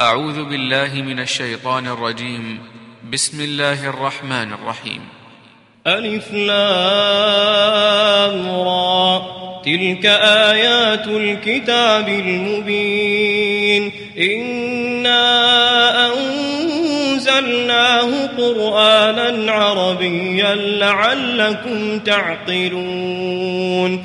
أعوذ بالله من الشيطان الرجيم. بسم الله الرحمن الرحيم. ألف لام را. تلك آيات الكتاب المبين. إنا أنزلناه قرآنا عربيا لعلكم تعقلون.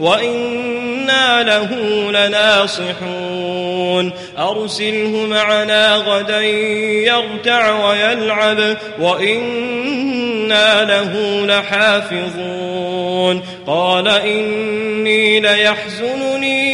وإنا له لناصحون أرسله معنا غدا يرتع ويلعب وإنا له لحافظون قال إني ليحزنني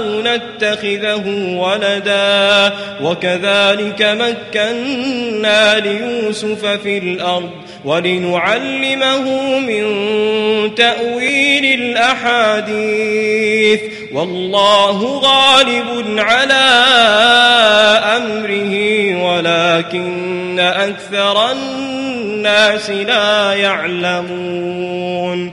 أو نتخذه ولدا. وكذلك مكنا ليوسف في الأرض ولنعلمه من تأويل الأحاديث. والله غالب على أمره ولكن أكثر الناس لا يعلمون.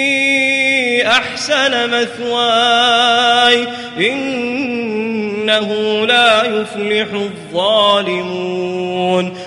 أحسن مثواي إنه لا يفلح الظالمون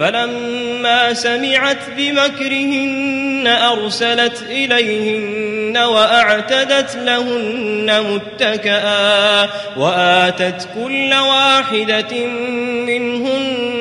فلما سمعت بمكرهن أرسلت إليهن وأعتدت لهن متكئا وآتت كل واحدة منهن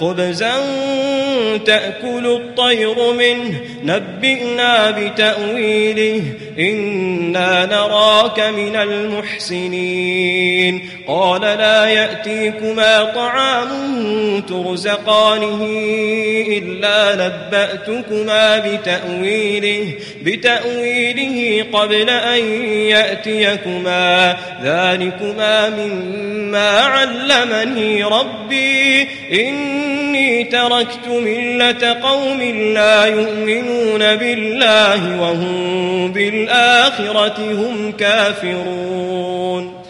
خبزا تأكل الطير منه. نبئنا بتأويله. إنا نراك من المحسنين قال لا يأتيكما طعام ترزقانه إلا نبأتكما بتأويله بتأويله قبل أن يأتيكما ذلكما مما علمني ربي إني تركت ملة قوم لا يؤمنون بالله وهم بالآخرة هم كافرون.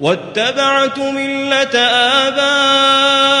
واتبعت ملة آبائي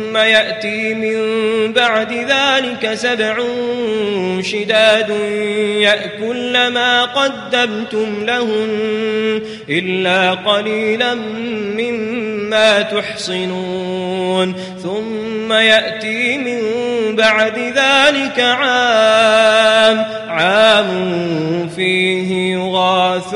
يأتي من بعد ذلك سبع شداد يأكل ما قدمتم لهن إلا قليلا مما تحصنون. ثم يأتي من بعد ذلك عام عام فيه يغاث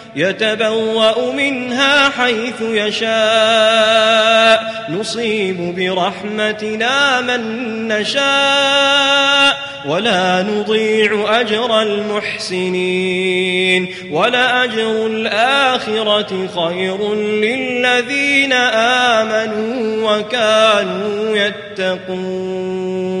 يتبوأ منها حيث يشاء. نصيب برحمتنا من نشاء. ولا نضيع أجر المحسنين. ولأجر الآخرة خير للذين آمنوا وكانوا يتقون.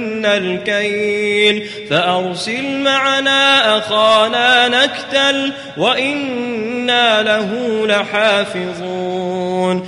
الكيل فأرسل معنا أخانا نكتل وإنا له لحافظون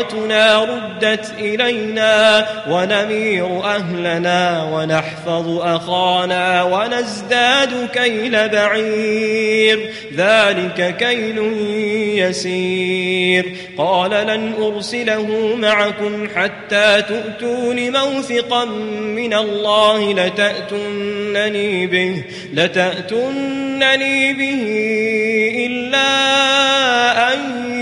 بضاعتنا ردت إلينا ونمير أهلنا ونحفظ أخانا ونزداد كيل بعير. ذلك كيل يسير. قال لن أرسله معكم حتى تؤتون موثقا من الله لتأتنني به لتأتنني به إلا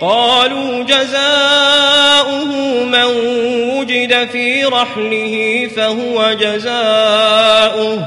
قالوا جزاؤه من وجد في رحله فهو جزاؤه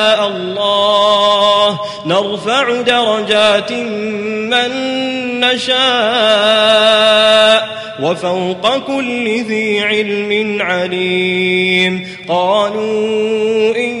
نرفع درجات من نشاء وفوق كل ذي علم عليم قالوا إن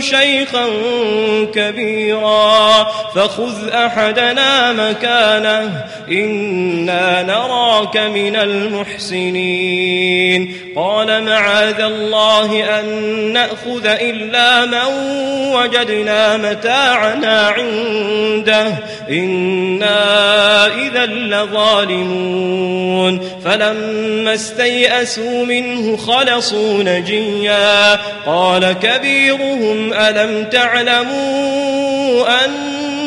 شيخا كبيرا فخذ أحدنا مكانه إنا نراك من المحسنين. قال معاذ الله أن نأخذ إلا من وجدنا متاعنا عنده إنا لظالمون. فلما استيئسوا منه خلصوا نجيا. قال كبيرهم ألم تعلموا أن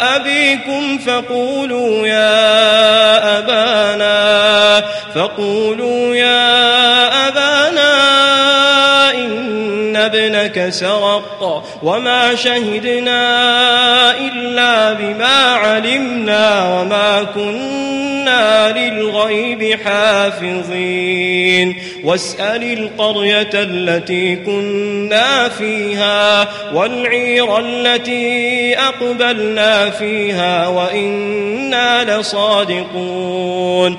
أبيكم فقولوا يا أبانا فقولوا يا أبانا إن ابنك سرق وما شهدنا إلا بما علمنا وما كنا للغيب حافظين. واسأل القرية التي كنا فيها والعير التي أقبلنا فيها وإنا لصادقون.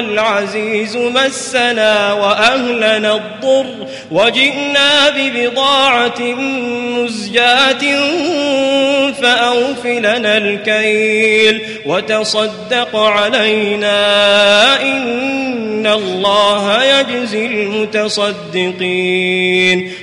العزيز مسنا وأهلنا الضر وجئنا ببضاعة مزجاة فأوفلنا الكيل وتصدق علينا إن الله يجزي المتصدقين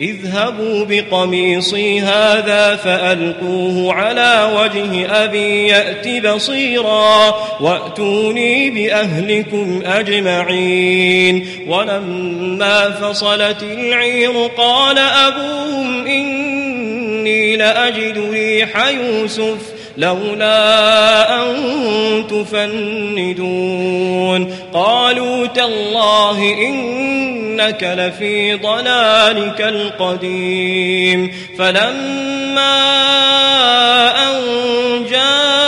اذهبوا بقميصي هذا فألقوه على وجه أبي يأت بصيرا وأتوني بأهلكم أجمعين. ولما فصلت العير قال أبوهم إني لأجد ريح يوسف لولا أن تفندون. قالوا تالله إنك لفي ضلالك القديم. فلما أن جاء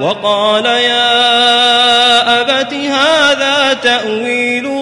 وقال يا أبت هذا تأويل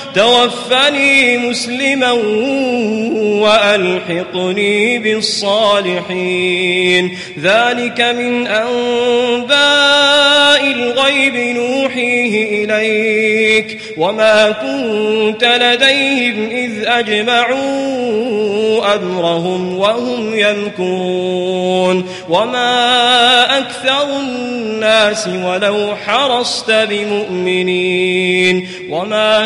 توفني مسلما وألحقني بالصالحين. ذلك من أنباء الغيب نوحيه إليك. وما كنت لديهم إذ أجمعوا أمرهم وهم يمكرون. وما أكثر الناس ولو حرصت بمؤمنين. وما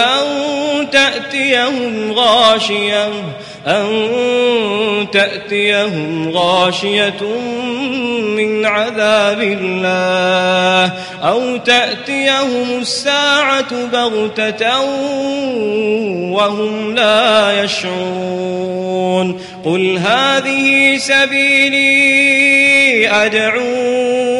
أن تأتيهم غاشية أن تأتيهم غاشية من عذاب الله أو تأتيهم الساعة بغتة وهم لا يشعرون. قل هذه سبيلي أدعو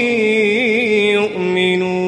يؤمنون.